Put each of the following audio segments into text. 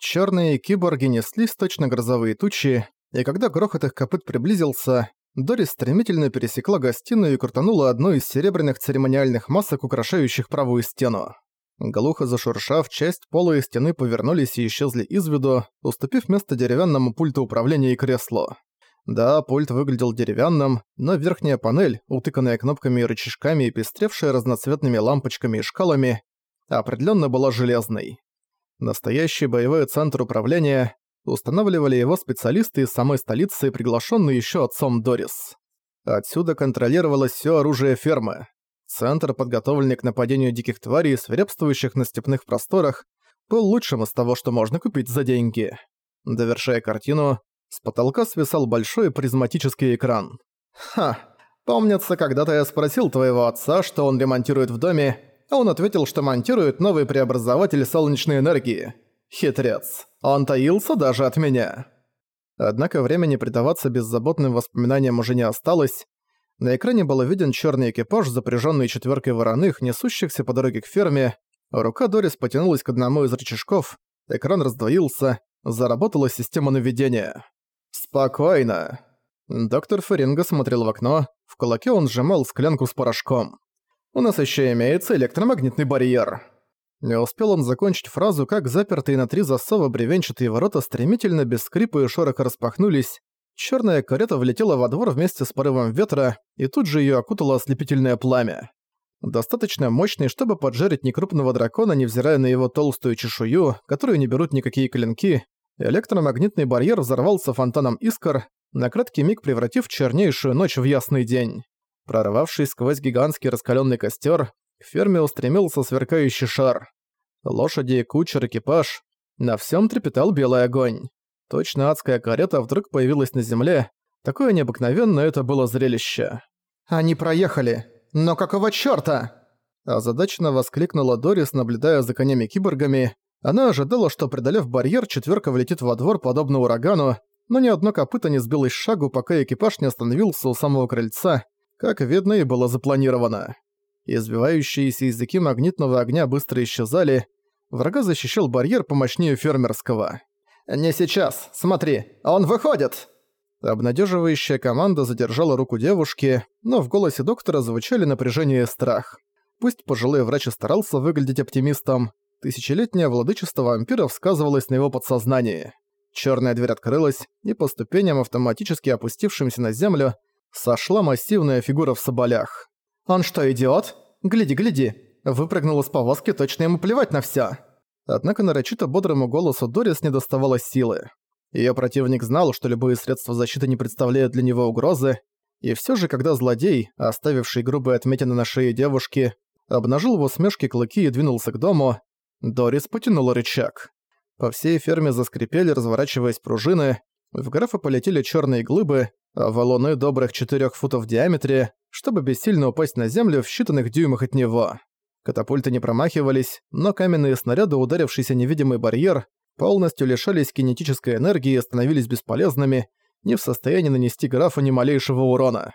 Черные киборги неслись точно грозовые тучи, и когда грохот их копыт приблизился, Дорис стремительно пересекла гостиную и крутанула одну из серебряных церемониальных масок, украшающих правую стену. Глухо зашуршав, часть пола и стены повернулись и исчезли из виду, уступив место деревянному пульту управления и креслу. Да, пульт выглядел деревянным, но верхняя панель, утыканная кнопками и рычажками и пестревшая разноцветными лампочками и шкалами, определенно была железной. Настоящий боевой центр управления устанавливали его специалисты из самой столицы, приглашенные еще отцом Дорис. Отсюда контролировалось все оружие фермы. Центр, подготовленный к нападению диких тварей, свирепствующих на степных просторах, был лучшим из того, что можно купить за деньги. Довершая картину, с потолка свисал большой призматический экран. «Ха, помнится, когда-то я спросил твоего отца, что он ремонтирует в доме, он ответил, что монтирует новый преобразователь солнечной энергии. Хитрец. Он таился даже от меня». Однако времени предаваться беззаботным воспоминаниям уже не осталось. На экране был виден черный экипаж, запряженный четверкой вороных, несущихся по дороге к ферме. Рука Дорис потянулась к одному из рычажков, экран раздвоился, заработала система наведения. «Спокойно». Доктор Феринга смотрел в окно, в кулаке он сжимал склянку с порошком. «У нас еще имеется электромагнитный барьер». Не успел он закончить фразу, как запертые на три засова бревенчатые ворота стремительно без скрипа и шороха распахнулись. Черная карета влетела во двор вместе с порывом ветра, и тут же ее окутало ослепительное пламя. Достаточно мощный, чтобы поджарить некрупного дракона, невзирая на его толстую чешую, которую не берут никакие клинки, электромагнитный барьер взорвался фонтаном искр, на краткий миг превратив чернейшую ночь в ясный день. Прорвавшись сквозь гигантский раскаленный костер, к ферме устремился сверкающий шар. Лошади, кучер, экипаж. На всем трепетал белый огонь. Точно адская карета вдруг появилась на земле. Такое необыкновенное это было зрелище. «Они проехали! Но какого чёрта?» Озадаченно воскликнула Дорис, наблюдая за конями-киборгами. Она ожидала, что, преодолев барьер, четверка влетит во двор, подобно урагану, но ни одно копыто не сбилось шагу, пока экипаж не остановился у самого крыльца, как видно и было запланировано. Избивающиеся языки магнитного огня быстро исчезали, врага защищал барьер помощнее фермерского. «Не сейчас, смотри, он выходит!» Обнадеживающая команда задержала руку девушки, но в голосе доктора звучали напряжение и страх. Пусть пожилой врач и старался выглядеть оптимистом, Тысячелетнее владычество вампиров сказывалось на его подсознании. Черная дверь открылась, и по ступеням, автоматически опустившимся на землю, сошла массивная фигура в соболях. «Он что, идиот? Гляди, гляди! Выпрыгнул из повозки, точно ему плевать на всё!» Однако нарочито бодрому голосу Дорис не доставало силы. Её противник знал, что любые средства защиты не представляют для него угрозы, и всё же, когда злодей, оставивший грубые отметины на шее девушки, обнажил в усмешке клыки и двинулся к дому, Дорис потянула рычаг. По всей ферме заскрипели, разворачиваясь пружины, в графа полетели черные глыбы, валуны добрых четырех футов в диаметре, чтобы бессильно упасть на землю в считанных дюймах от него. Катапульты не промахивались, но каменные снаряды, ударившийся невидимый барьер, полностью лишались кинетической энергии и становились бесполезными, не в состоянии нанести графу ни малейшего урона.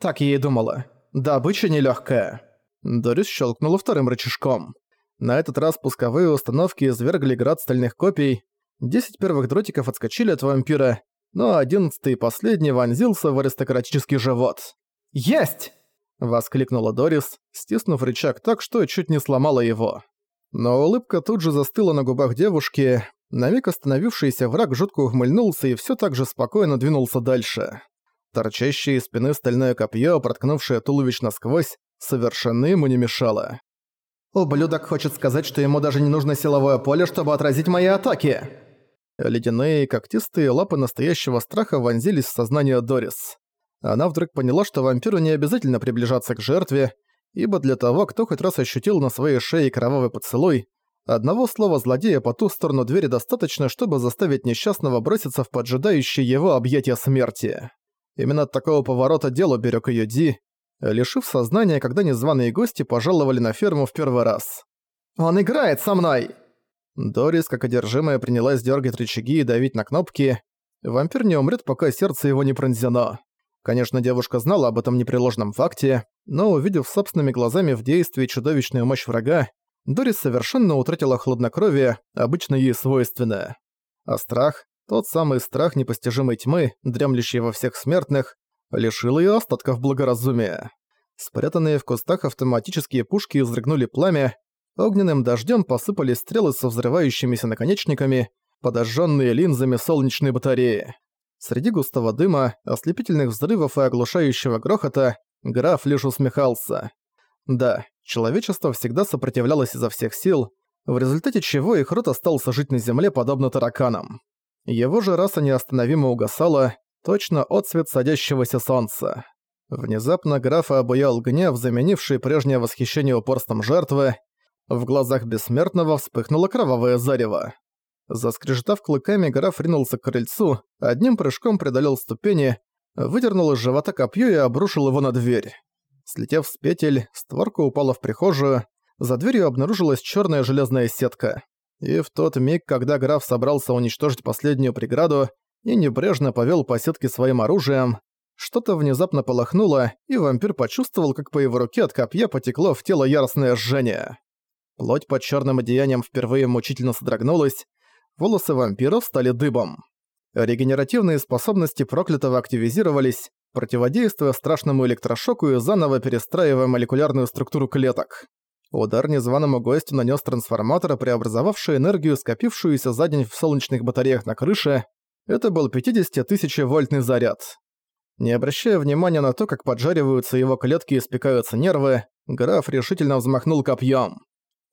Так я и думала. Добыча нелегкая. Дорис щелкнула вторым рычажком. На этот раз пусковые установки извергли град стальных копий, десять первых дротиков отскочили от вампира, но одиннадцатый и последний вонзился в аристократический живот. «Есть!» — воскликнула Дорис, стиснув рычаг так, что чуть не сломала его. Но улыбка тут же застыла на губах девушки, на миг остановившийся враг жутко ухмыльнулся и все так же спокойно двинулся дальше. Торчащее из спины стальное копье, проткнувшее туловищ насквозь, совершенно ему не мешало. Ублюдок хочет сказать, что ему даже не нужно силовое поле, чтобы отразить мои атаки. Ледяные когтистые лапы настоящего страха вонзились в сознание Дорис. Она вдруг поняла, что вампиру не обязательно приближаться к жертве, ибо для того, кто хоть раз ощутил на своей шее кровавый поцелуй, одного слова злодея по ту сторону двери достаточно, чтобы заставить несчастного броситься в поджидающее его объятия смерти. Именно от такого поворота дело берег ее Ди, лишив сознания, когда незваные гости пожаловали на ферму в первый раз. «Он играет со мной!» Дорис, как одержимая, принялась дергать рычаги и давить на кнопки. Вампир не умрет, пока сердце его не пронзено. Конечно, девушка знала об этом непреложном факте, но увидев собственными глазами в действии чудовищную мощь врага, Дорис совершенно утратила хладнокровие, обычно ей свойственное. А страх, тот самый страх непостижимой тьмы, дремлющий во всех смертных, лишил ее остатков благоразумия. Спрятанные в кустах автоматические пушки изрыгнули пламя, огненным дождем посыпались стрелы со взрывающимися наконечниками, подожженные линзами солнечной батареи. Среди густого дыма, ослепительных взрывов и оглушающего грохота граф лишь усмехался. Да, человечество всегда сопротивлялось изо всех сил, в результате чего их род остался жить на земле подобно тараканам. Его же раса неостановимо угасала, точно отцвет садящегося солнца. Внезапно графа обуял гнев, заменивший прежнее восхищение упорством жертвы. В глазах бессмертного вспыхнуло кровавое зарево. Заскрежетав клыками, граф ринулся к крыльцу, одним прыжком преодолел ступени, выдернул из живота копье и обрушил его на дверь. Слетев с петель, створка упала в прихожую, за дверью обнаружилась черная железная сетка. И в тот миг, когда граф собрался уничтожить последнюю преграду и небрежно повел по сетке своим оружием, что-то внезапно полохнуло, и вампир почувствовал, как по его руке от копья потекло в тело яростное жжение. Плоть под черным одеянием впервые мучительно содрогнулась, волосы вампира стали дыбом. Регенеративные способности проклятого активизировались, противодействуя страшному электрошоку и заново перестраивая молекулярную структуру клеток. Удар незваному гостю нанес трансформатор, преобразовавший энергию, скопившуюся за день в солнечных батареях на крыше. Это был 50-тысячевольтный заряд. Не обращая внимания на то, как поджариваются его клетки и спекаются нервы, граф решительно взмахнул копьем.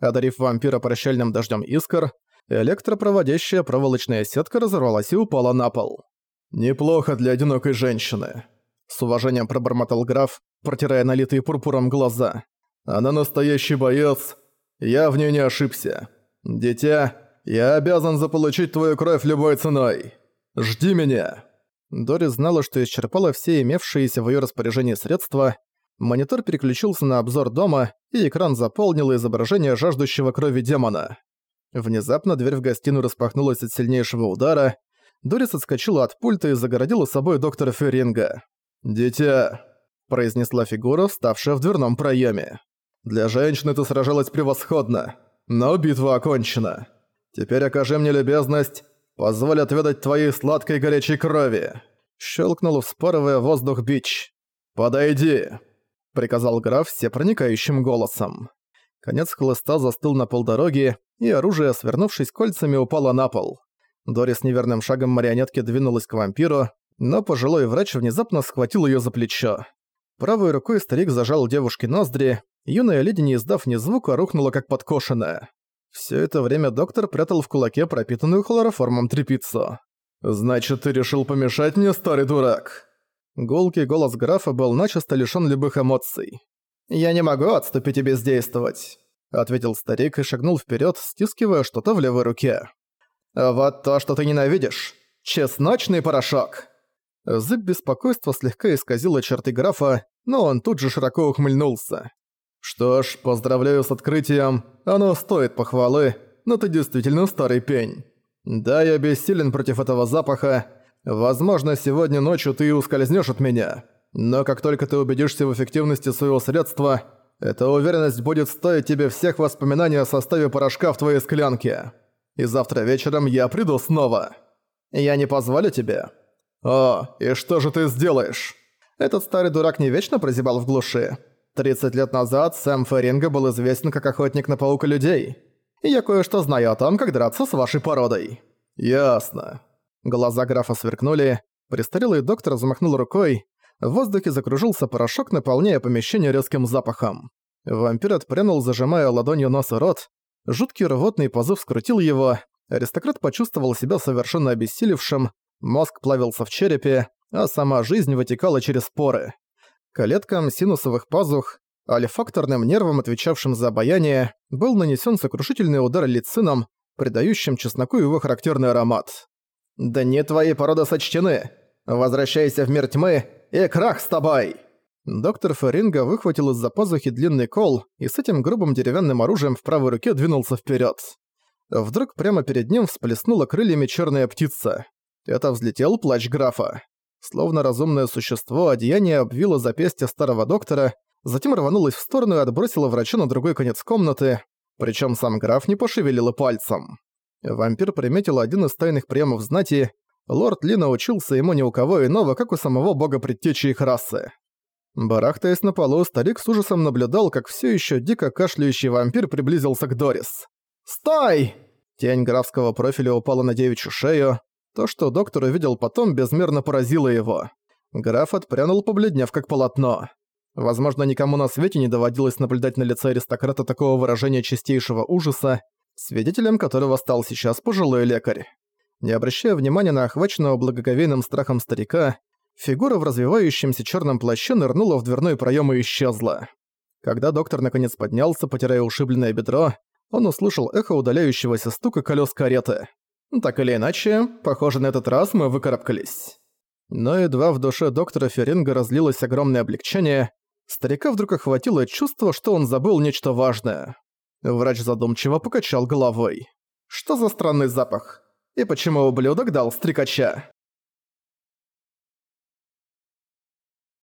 Одарив вампира прощальным дождем искр, электропроводящая проволочная сетка разорвалась и упала на пол. «Неплохо для одинокой женщины», — с уважением пробормотал граф, протирая налитые пурпуром глаза. «Она настоящий боец. Я в ней не ошибся. Дитя, я обязан заполучить твою кровь любой ценой. Жди меня!» Дори знала, что исчерпала все имевшиеся в её распоряжении средства. Монитор переключился на обзор дома, и экран заполнило изображение жаждущего крови демона. Внезапно дверь в гостиную распахнулась от сильнейшего удара. Дорис отскочила от пульта и загородила собой доктора Ферринга. «Дитя», — произнесла фигура, вставшая в дверном проеме. «Для женщины ты сражалась превосходно, но битва окончена. Теперь окажи мне любезность Позволь отведать твоей сладкой горячей крови!» Щелкнул, вспарывая воздух бич. «Подойди!» — приказал граф всепроникающим голосом. Конец хлыста застыл на полдороги, и оружие, свернувшись кольцами, упало на пол. Дори с неверным шагом марионетки двинулась к вампиру, но пожилой врач внезапно схватил её за плечо. Правой рукой старик зажал девушке ноздри, юная леди, не издав ни звука, рухнула как подкошенная. Все это время доктор прятал в кулаке пропитанную хлороформом трепицу. «Значит, ты решил помешать мне, старый дурак?» Гулкий голос графа был начисто лишён любых эмоций. «Я не могу отступить и бездействовать», — ответил старик и шагнул вперед, стискивая что-то в левой руке. «Вот то, что ты ненавидишь. Чесночный порошок!» Зыб беспокойства слегка исказила черты графа, но он тут же широко ухмыльнулся. «Что ж, поздравляю с открытием. Оно стоит похвалы, но ты действительно старый пень. Да, я бессилен против этого запаха. Возможно, сегодня ночью ты ускользнешь от меня. Но как только ты убедишься в эффективности своего средства, эта уверенность будет стоить тебе всех воспоминаний о составе порошка в твоей склянке. И завтра вечером я приду снова. Я не позволю тебе. О, и что же ты сделаешь? Этот старый дурак не вечно прозябал в глуши. 30 лет назад Сэм Ферринга был известен как охотник на паука людей. Я кое-что знаю о том, как драться с вашей породой». «Ясно». Глаза графа сверкнули, престарелый доктор замахнул рукой, в воздухе закружился порошок, наполняя помещение резким запахом. Вампир отпрянул, зажимая ладонью нос и рот. Жуткий рвотный позыв скрутил его. Аристократ почувствовал себя совершенно обессилевшим, мозг плавился в черепе, а сама жизнь вытекала через поры калеткам синусовых пазух, алифакторным нервам, отвечавшим за обаяние, был нанесен сокрушительный удар лицином, придающим чесноку его характерный аромат. «Да не твои породы сочтены! Возвращайся в мир тьмы, и крах с тобой!» Доктор Феринга выхватил из-за пазухи длинный кол и с этим грубым деревянным оружием в правой руке двинулся вперед. Вдруг прямо перед ним всплеснула крыльями черная птица. Это взлетел плач графа. Словно разумное существо, одеяние обвило запястье старого доктора, затем рванулось в сторону и отбросило врача на другой конец комнаты, причем сам граф не пошевелил пальцем. Вампир приметил один из тайных приемов знати. Лорд Ли научился ему ни у кого иного, как у самого бога предтечи их расы. Барахтаясь на полу, старик с ужасом наблюдал, как все еще дико кашляющий вампир приблизился к Дорис. «Стой!» Тень графского профиля упала на девичью шею. То, что доктор увидел потом, безмерно поразило его. Граф отпрянул, побледнев как полотно. Возможно, никому на свете не доводилось наблюдать на лице аристократа такого выражения чистейшего ужаса, свидетелем которого стал сейчас пожилой лекарь. Не обращая внимания на охваченного благоговейным страхом старика, фигура в развивающемся черном плаще нырнула в дверной проем и исчезла. Когда доктор наконец поднялся, потирая ушибленное бедро, он услышал эхо удаляющегося стука колес кареты. Так или иначе, похоже, на этот раз мы выкарабкались. Но едва в душе доктора Феринга разлилось огромное облегчение, старика вдруг охватило чувство, что он забыл нечто важное. Врач задумчиво покачал головой. «Что за странный запах? И почему ублюдок дал стрекача?»